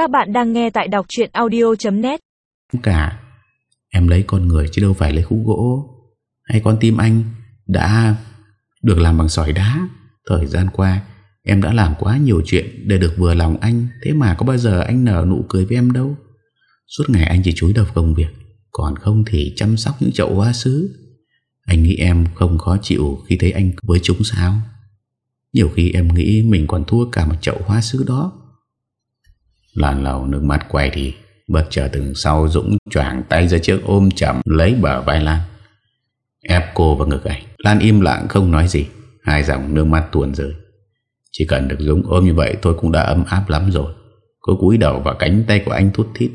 Các bạn đang nghe tại đọc chuyện audio.net Cả à, Em lấy con người chứ đâu phải lấy khúc gỗ. Hay con tim anh Đã được làm bằng sỏi đá. Thời gian qua, Em đã làm quá nhiều chuyện để được vừa lòng anh. Thế mà có bao giờ anh nở nụ cười với em đâu? Suốt ngày anh chỉ chúi đầu công việc, Còn không thì chăm sóc những chậu hoa sứ. Anh nghĩ em không khó chịu Khi thấy anh với chúng sao? Nhiều khi em nghĩ mình còn thua cả một chậu hoa sứ đó. Lan lầu nước mắt quay đi Bất chợt từ sau Dũng choảng tay ra trước ôm chậm Lấy bờ vai Lan. Ép cô vào ngực anh. Lan im lặng không nói gì Hai dòng nước mắt tuôn rơi. Chỉ cần được Dũng ôm như vậy Tôi cũng đã ấm áp lắm rồi. Cô cúi đầu vào cánh tay của anh thút thít.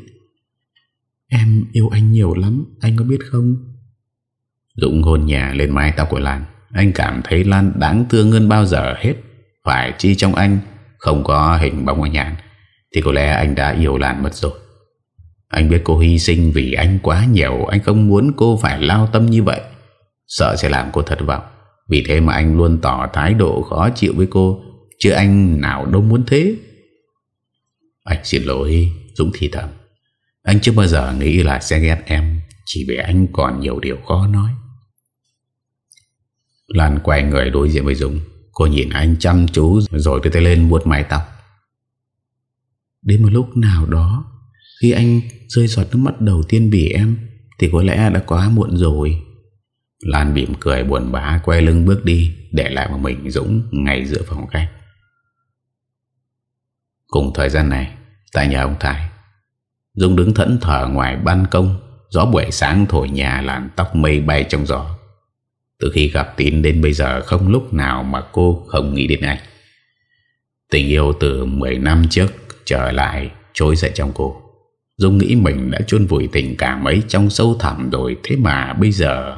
Em yêu anh nhiều lắm Anh có biết không? Dũng hôn nhà lên mái tóc của Lan. Anh cảm thấy Lan đáng thương hơn bao giờ hết. Phải chi trong anh Không có hình bóng ở nhàn thì có lẽ anh đã yêu Lan mất rồi. Anh biết cô hy sinh vì anh quá nhiều, Anh không muốn cô phải lao tâm như vậy. Sợ sẽ làm cô thất vọng. Vì thế mà anh luôn tỏ thái độ khó chịu với cô, Chứ anh nào đâu muốn thế. Anh xin lỗi, Dũng thì thầm. Anh chưa bao giờ nghĩ là sẽ ghét em, Chỉ vì anh còn nhiều điều khó nói. Lan quay người đối diện với Dũng. Cô nhìn anh chăm chú Rồi đưa tay lên vuốt mái tóc. Đến một lúc nào đó, Khi anh rơi giọt nước mắt đầu tiên vì em, Thì có lẽ đã quá muộn rồi. Lan bìm cười buồn bã, Quay lưng bước đi, Để lại một mình Dũng ngay giữa phòng khách. Cùng thời gian này, Tại nhà ông Thái, Dũng đứng thẫn thở ngoài ban công, Gió buổi sáng thổi nhà làn tóc mây bay trong gió. Từ khi gặp tín đến bây giờ Không lúc nào mà cô không nghĩ đến anh. Tình yêu từ 10 năm trước Trở lại trôi dậy trong cô. Dung nghĩ mình đã chôn vùi tình cảm ấy Trong sâu thẳm rồi Thế mà bây giờ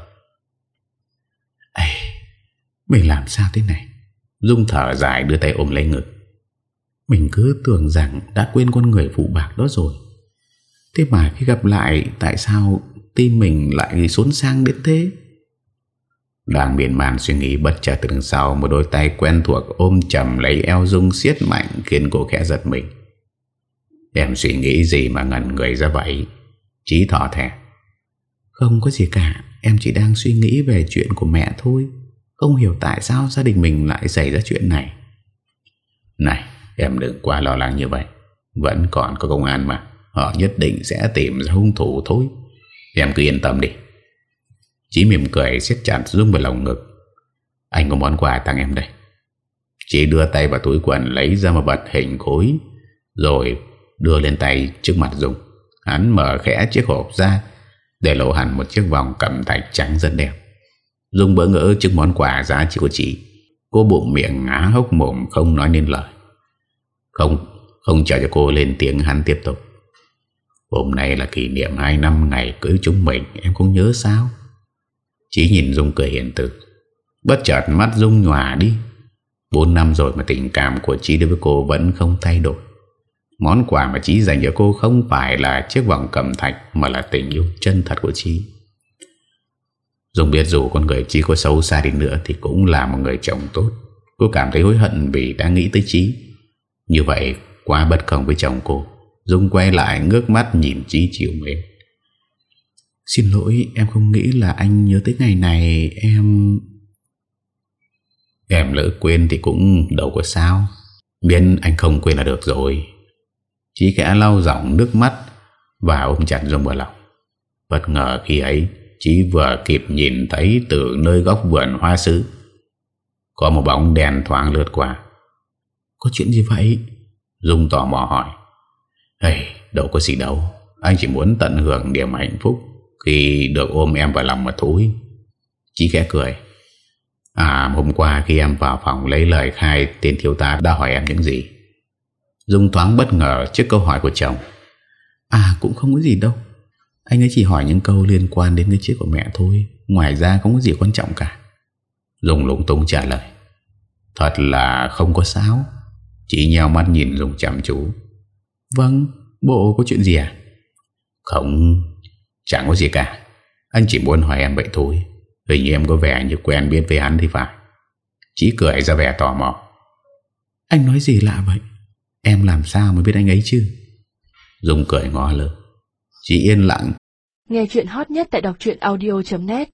Ê, Mình làm sao thế này? Dung thở dài đưa tay ôm lấy ngực. Mình cứ tưởng rằng Đã quên con người phụ bạc đó rồi. Thế mà khi gặp lại Tại sao tim mình lại xốn sang đến thế? Đang miền màn suy nghĩ bất chợt từ đằng sau Một đôi tay quen thuộc ôm chầm lấy eo Dung siết mạnh Khiến cô khẽ giật mình. Em suy nghĩ gì mà ngần người ra vậy? Chí thỏ thẻ. Không có gì cả Em chỉ đang suy nghĩ về chuyện của mẹ thôi. Không hiểu tại sao gia đình mình lại xảy ra chuyện này. Này Em đừng quá lo lắng như vậy. Vẫn còn có công an mà. Họ nhất định sẽ tìm ra hung thủ thôi. Em cứ yên tâm đi. Chí mỉm cười siết chặt Dung vào lòng ngực. Anh có món quà tặng em đây. Chí đưa tay vào túi quần Lấy ra một bật hình khối Rồi đưa lên tay trước mặt Dung. Hắn mở khẽ chiếc hộp ra, Để lộ hẳn một chiếc vòng cầm thạch trắng rất đẹp. Dung bỡ ngỡ trước món quà giá trị của chị. Cô bụng miệng ngá hốc mồm Không nói nên lời. Không Không chờ cho cô lên tiếng, hắn tiếp tục. Hôm nay là kỷ niệm 2 năm ngày cưới chúng mình, Em không nhớ sao? Chỉ nhìn Dung cười hiện từ. Bất chợt mắt Dung nhòa đi. 4 năm rồi mà tình cảm của chị đối với cô vẫn không thay đổi. Món quà mà Chí dành cho cô không phải là chiếc vòng cầm thạch, Mà là tình yêu chân thật của Chí. Dung biết dù con người Chí có xấu xa đi nữa Thì cũng là một người chồng tốt. Cô cảm thấy hối hận vì đã nghĩ tới Chí. Như vậy, quá bất công với chồng cô. Dung quay lại ngước mắt nhìn Chí chịu mến. Xin lỗi, em không nghĩ là anh nhớ tới ngày này, Em... Em lỡ quên thì cũng đâu có sao. Biến anh không quên là được rồi. Chí khẽ lau dòng nước mắt Và ôm chặt Dung vào lòng. Bất ngờ khi ấy Chí vừa kịp nhìn thấy từ nơi góc vườn hoa sứ Có một bóng đèn thoáng lướt qua. Có chuyện gì vậy? Dung tò mò hỏi. Hey, đâu có gì đâu. Anh chỉ muốn tận hưởng niềm hạnh phúc Khi được ôm em vào lòng mà thôi. Chí khẽ cười. À hôm qua khi em vào phòng lấy lời khai Tên thiếu tá đã hỏi em những gì? Dung thoáng bất ngờ trước câu hỏi của chồng. À cũng không có gì đâu. Anh ấy chỉ hỏi những câu liên quan đến cái chết của mẹ thôi. Ngoài ra không có gì quan trọng cả. Dung lúng túng trả lời. Thật là không có sao. Chỉ nhào mắt nhìn Dung chăm chú. Vâng Bộ có chuyện gì à? Không, Chẳng có gì cả. Anh chỉ muốn hỏi em vậy thôi. Hình như em có vẻ như quen biết với hắn thì phải. Chỉ cười ra vẻ tò mò. Anh nói gì lạ vậy? Em làm sao mới biết anh ấy chứ? Dung cười ngó lơ Chị yên lặng. Nghe chuyện hot nhất tại đọc audio.net